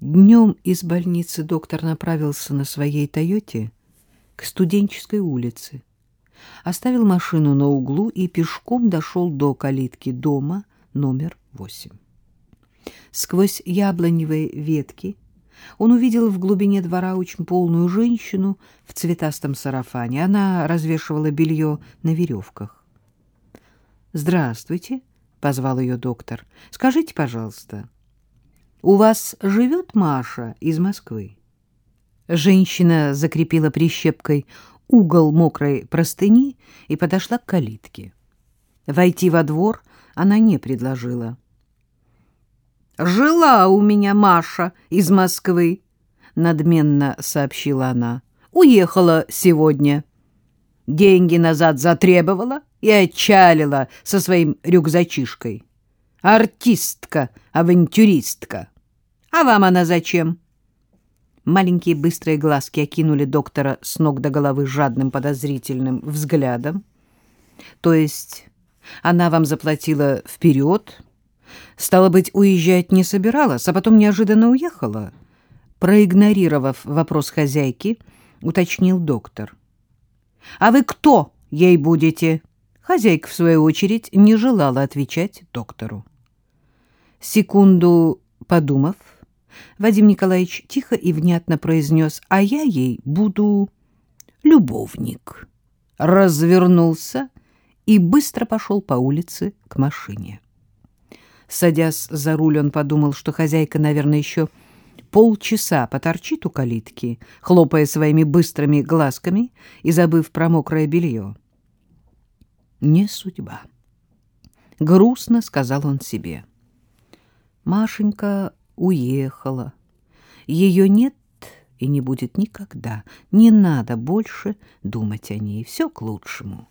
Днем из больницы доктор направился на своей «Тойоте» к студенческой улице. Оставил машину на углу и пешком дошел до калитки дома номер восемь. Сквозь яблоневые ветки он увидел в глубине двора очень полную женщину в цветастом сарафане. Она развешивала белье на веревках. «Здравствуйте», — позвал ее доктор. «Скажите, пожалуйста, у вас живет Маша из Москвы?» Женщина закрепила прищепкой угол мокрой простыни и подошла к калитке. Войти во двор она не предложила. «Жила у меня Маша из Москвы», — надменно сообщила она. «Уехала сегодня. Деньги назад затребовала и отчалила со своим рюкзачишкой. Артистка, авантюристка. А вам она зачем?» Маленькие быстрые глазки окинули доктора с ног до головы жадным подозрительным взглядом. «То есть она вам заплатила вперед?» Стало быть, уезжать не собиралась, а потом неожиданно уехала. Проигнорировав вопрос хозяйки, уточнил доктор. — А вы кто ей будете? Хозяйка, в свою очередь, не желала отвечать доктору. Секунду подумав, Вадим Николаевич тихо и внятно произнес, а я ей буду любовник. Развернулся и быстро пошел по улице к машине. Садясь за руль, он подумал, что хозяйка, наверное, еще полчаса поторчит у калитки, хлопая своими быстрыми глазками и забыв про мокрое белье. «Не судьба», — грустно сказал он себе. Машенька уехала. Ее нет и не будет никогда. Не надо больше думать о ней. Все к лучшему.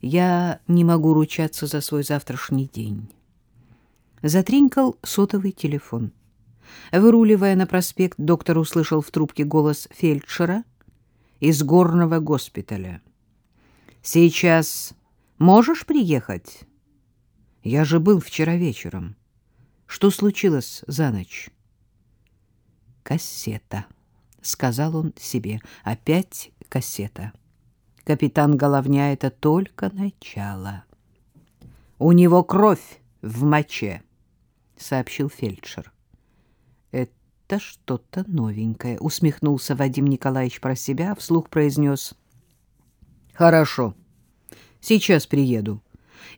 Я не могу ручаться за свой завтрашний день. Затринкал сотовый телефон. Выруливая на проспект, доктор услышал в трубке голос фельдшера из горного госпиталя. «Сейчас можешь приехать?» «Я же был вчера вечером. Что случилось за ночь?» «Кассета», — сказал он себе. «Опять кассета. Капитан Головня — это только начало. У него кровь в моче» сообщил фельдшер. Это что-то новенькое, усмехнулся Вадим Николаевич про себя, вслух произнес. Хорошо. Сейчас приеду.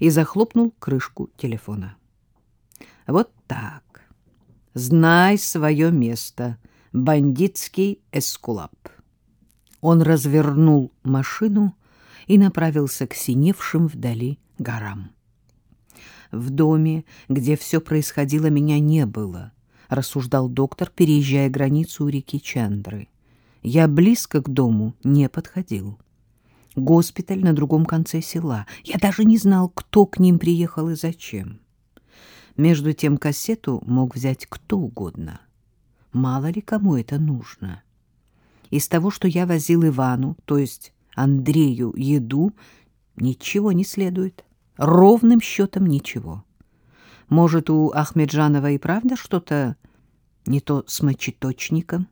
И захлопнул крышку телефона. Вот так. Знай свое место. Бандитский эскулап. Он развернул машину и направился к синевшим вдали горам. В доме, где все происходило, меня не было, рассуждал доктор, переезжая границу у реки Чандры. Я близко к дому не подходил. Госпиталь на другом конце села. Я даже не знал, кто к ним приехал и зачем. Между тем кассету мог взять кто угодно. Мало ли кому это нужно. Из того, что я возил Ивану, то есть Андрею, еду, ничего не следует. Ровным счетом ничего. Может, у Ахмеджанова и правда что-то не то с мочеточником?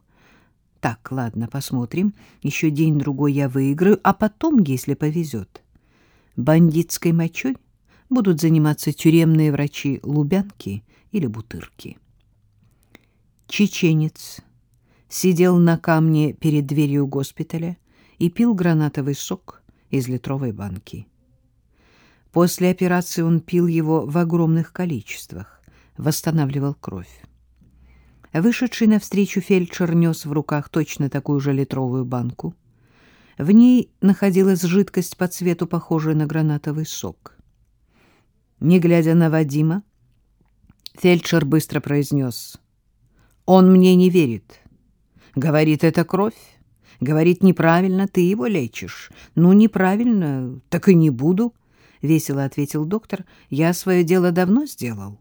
Так, ладно, посмотрим. Еще день-другой я выиграю, а потом, если повезет. Бандитской мочой будут заниматься тюремные врачи Лубянки или Бутырки. Чеченец сидел на камне перед дверью госпиталя и пил гранатовый сок из литровой банки. После операции он пил его в огромных количествах, восстанавливал кровь. Вышедший навстречу фельдшер нес в руках точно такую же литровую банку. В ней находилась жидкость по цвету, похожая на гранатовый сок. Не глядя на Вадима, фельдшер быстро произнес. «Он мне не верит. Говорит, это кровь. Говорит, неправильно, ты его лечишь. Ну, неправильно, так и не буду». — весело ответил доктор. — Я свое дело давно сделал.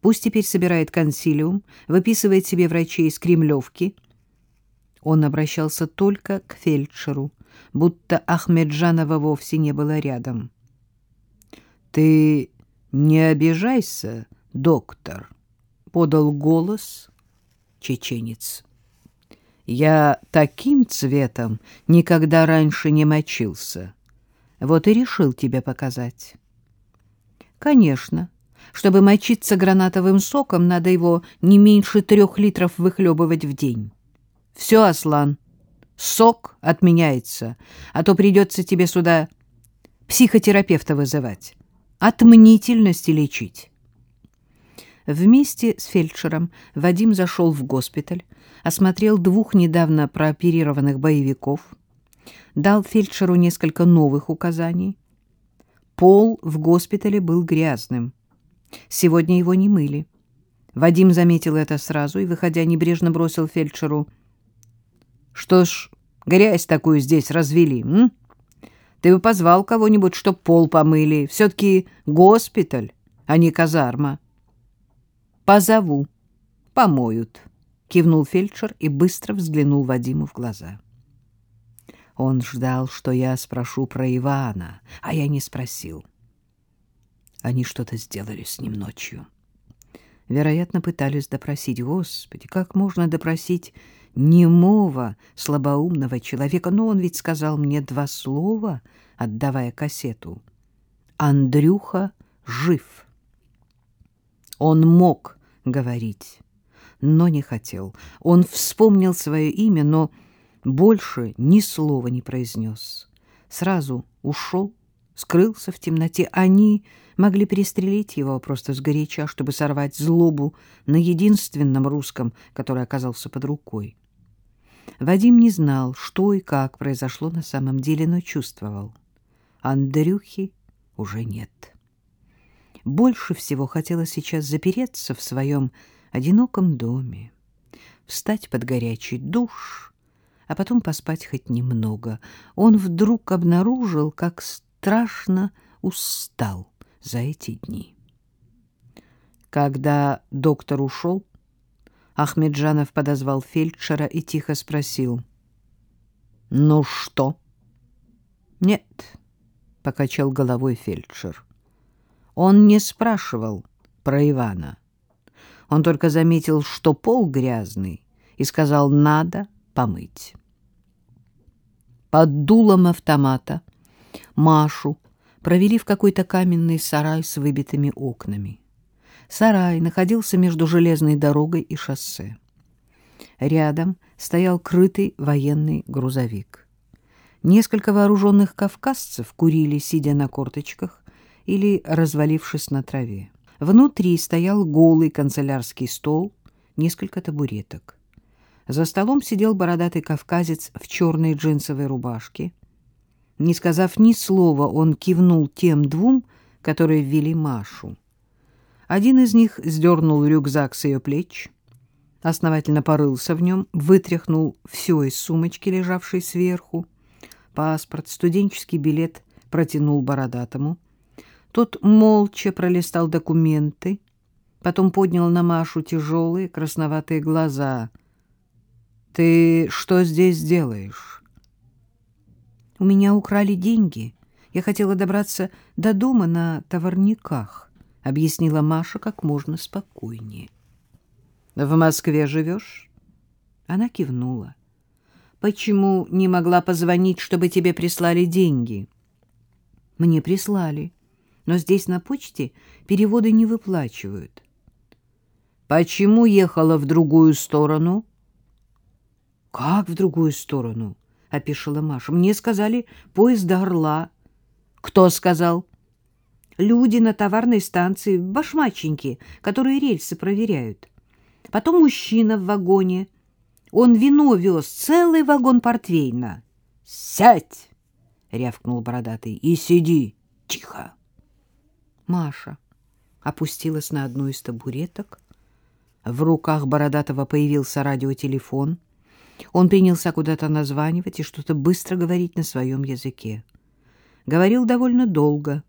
Пусть теперь собирает консилиум, выписывает себе врачей из Кремлевки. Он обращался только к фельдшеру, будто Ахмеджанова вовсе не было рядом. — Ты не обижайся, доктор, — подал голос чеченец. Я таким цветом никогда раньше не мочился. Вот и решил тебе показать. Конечно, чтобы мочиться гранатовым соком, надо его не меньше трех литров выхлебывать в день. Все, Аслан, сок отменяется, а то придется тебе сюда психотерапевта вызывать, от мнительности лечить. Вместе с фельдшером Вадим зашел в госпиталь, осмотрел двух недавно прооперированных боевиков, дал фельдшеру несколько новых указаний. Пол в госпитале был грязным. Сегодня его не мыли. Вадим заметил это сразу и, выходя, небрежно бросил фельдшеру. — Что ж, грязь такую здесь развели, м? Ты бы позвал кого-нибудь, чтоб пол помыли. Все-таки госпиталь, а не казарма. — Позову. Помоют. —— кивнул фельдшер и быстро взглянул Вадиму в глаза. Он ждал, что я спрошу про Ивана, а я не спросил. Они что-то сделали с ним ночью. Вероятно, пытались допросить. Господи, как можно допросить немого, слабоумного человека? Но он ведь сказал мне два слова, отдавая кассету. Андрюха жив. Он мог говорить но не хотел. Он вспомнил свое имя, но больше ни слова не произнес. Сразу ушел, скрылся в темноте. Они могли перестрелить его просто сгоряча, чтобы сорвать злобу на единственном русском, который оказался под рукой. Вадим не знал, что и как произошло на самом деле, но чувствовал. Андрюхи уже нет. Больше всего хотелось сейчас запереться в своем одиноком доме, встать под горячий душ, а потом поспать хоть немного. Он вдруг обнаружил, как страшно устал за эти дни. Когда доктор ушел, Ахмеджанов подозвал фельдшера и тихо спросил. — Ну что? — Нет, — покачал головой фельдшер. Он не спрашивал про Ивана. — он только заметил, что пол грязный, и сказал «надо помыть». Под дулом автомата Машу провели в какой-то каменный сарай с выбитыми окнами. Сарай находился между железной дорогой и шоссе. Рядом стоял крытый военный грузовик. Несколько вооруженных кавказцев курили, сидя на корточках или развалившись на траве. Внутри стоял голый канцелярский стол, несколько табуреток. За столом сидел бородатый кавказец в черной джинсовой рубашке. Не сказав ни слова, он кивнул тем двум, которые ввели Машу. Один из них сдернул рюкзак с ее плеч, основательно порылся в нем, вытряхнул все из сумочки, лежавшей сверху. Паспорт, студенческий билет протянул бородатому — тот молча пролистал документы, потом поднял на Машу тяжелые красноватые глаза. «Ты что здесь делаешь?» «У меня украли деньги. Я хотела добраться до дома на товарниках», — объяснила Маша как можно спокойнее. «В Москве живешь?» Она кивнула. «Почему не могла позвонить, чтобы тебе прислали деньги?» «Мне прислали но здесь на почте переводы не выплачивают. Почему ехала в другую сторону? Как в другую сторону? опешила Маша. Мне сказали, поезд до Орла. Кто сказал? Люди на товарной станции, башмаченьки, которые рельсы проверяют. Потом мужчина в вагоне. Он вино вез, целый вагон портвейна. «Сядь!» — рявкнул бородатый. «И сиди тихо!» Маша опустилась на одну из табуреток. В руках Бородатого появился радиотелефон. Он принялся куда-то названивать и что-то быстро говорить на своем языке. Говорил довольно долго.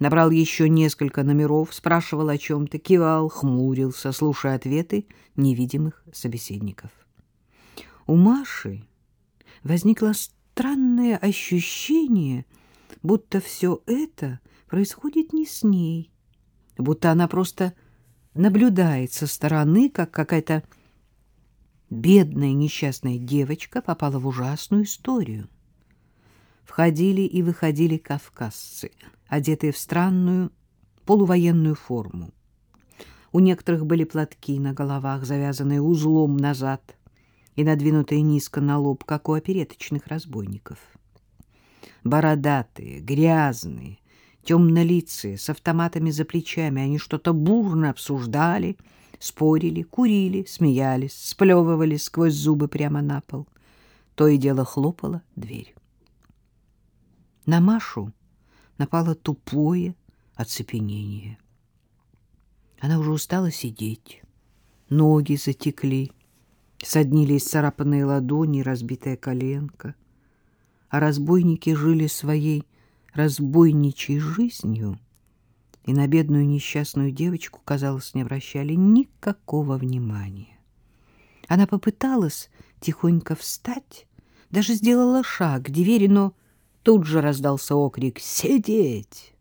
Набрал еще несколько номеров, спрашивал о чем-то, кивал, хмурился, слушая ответы невидимых собеседников. У Маши возникло странное ощущение, будто все это — происходит не с ней, будто она просто наблюдает со стороны, как какая-то бедная несчастная девочка попала в ужасную историю. Входили и выходили кавказцы, одетые в странную полувоенную форму. У некоторых были платки на головах, завязанные узлом назад и надвинутые низко на лоб, как у опереточных разбойников. Бородатые, грязные, темнолицые, с автоматами за плечами, они что-то бурно обсуждали — спорили, курили, смеялись, сплевывали сквозь зубы прямо на пол. То и дело хлопала дверь. На Машу напало тупое оцепенение. Она уже устала сидеть. Ноги затекли, соднили исцарапанные ладони, разбитая коленка. А разбойники жили своей разбойничьей жизнью — и на бедную несчастную девочку, казалось, не обращали никакого внимания. Она попыталась тихонько встать, даже сделала шаг к двери, но тут же раздался окрик «Сидеть!»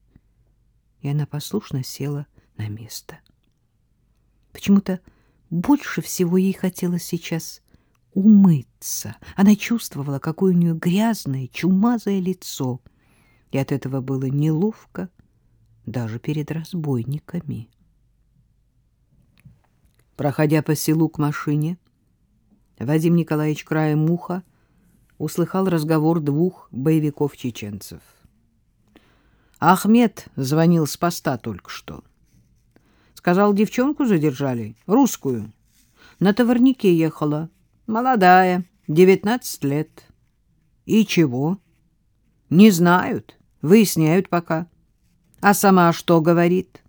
И она послушно села на место. Почему-то больше всего ей хотелось сейчас умыться. Она чувствовала, какое у нее грязное, чумазое лицо, и от этого было неловко даже перед разбойниками. Проходя по селу к машине, Вадим Николаевич краем уха услыхал разговор двух боевиков-чеченцев. Ахмед звонил с поста только что. Сказал, девчонку задержали, русскую. На товарнике ехала, молодая, девятнадцать лет. И чего? Не знают, выясняют пока. А сама что говорит?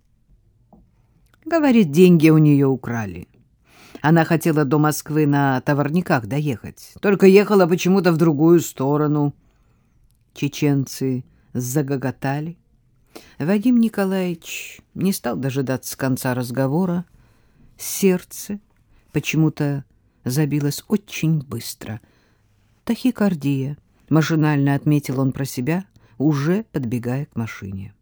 Говорит, деньги у нее украли. Она хотела до Москвы на товарниках доехать, только ехала почему-то в другую сторону. Чеченцы загоготали. Вадим Николаевич не стал дожидаться конца разговора. Сердце почему-то забилось очень быстро. Тахикардия, машинально отметил он про себя, уже подбегая к машине.